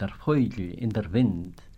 der Vögel in der Wind.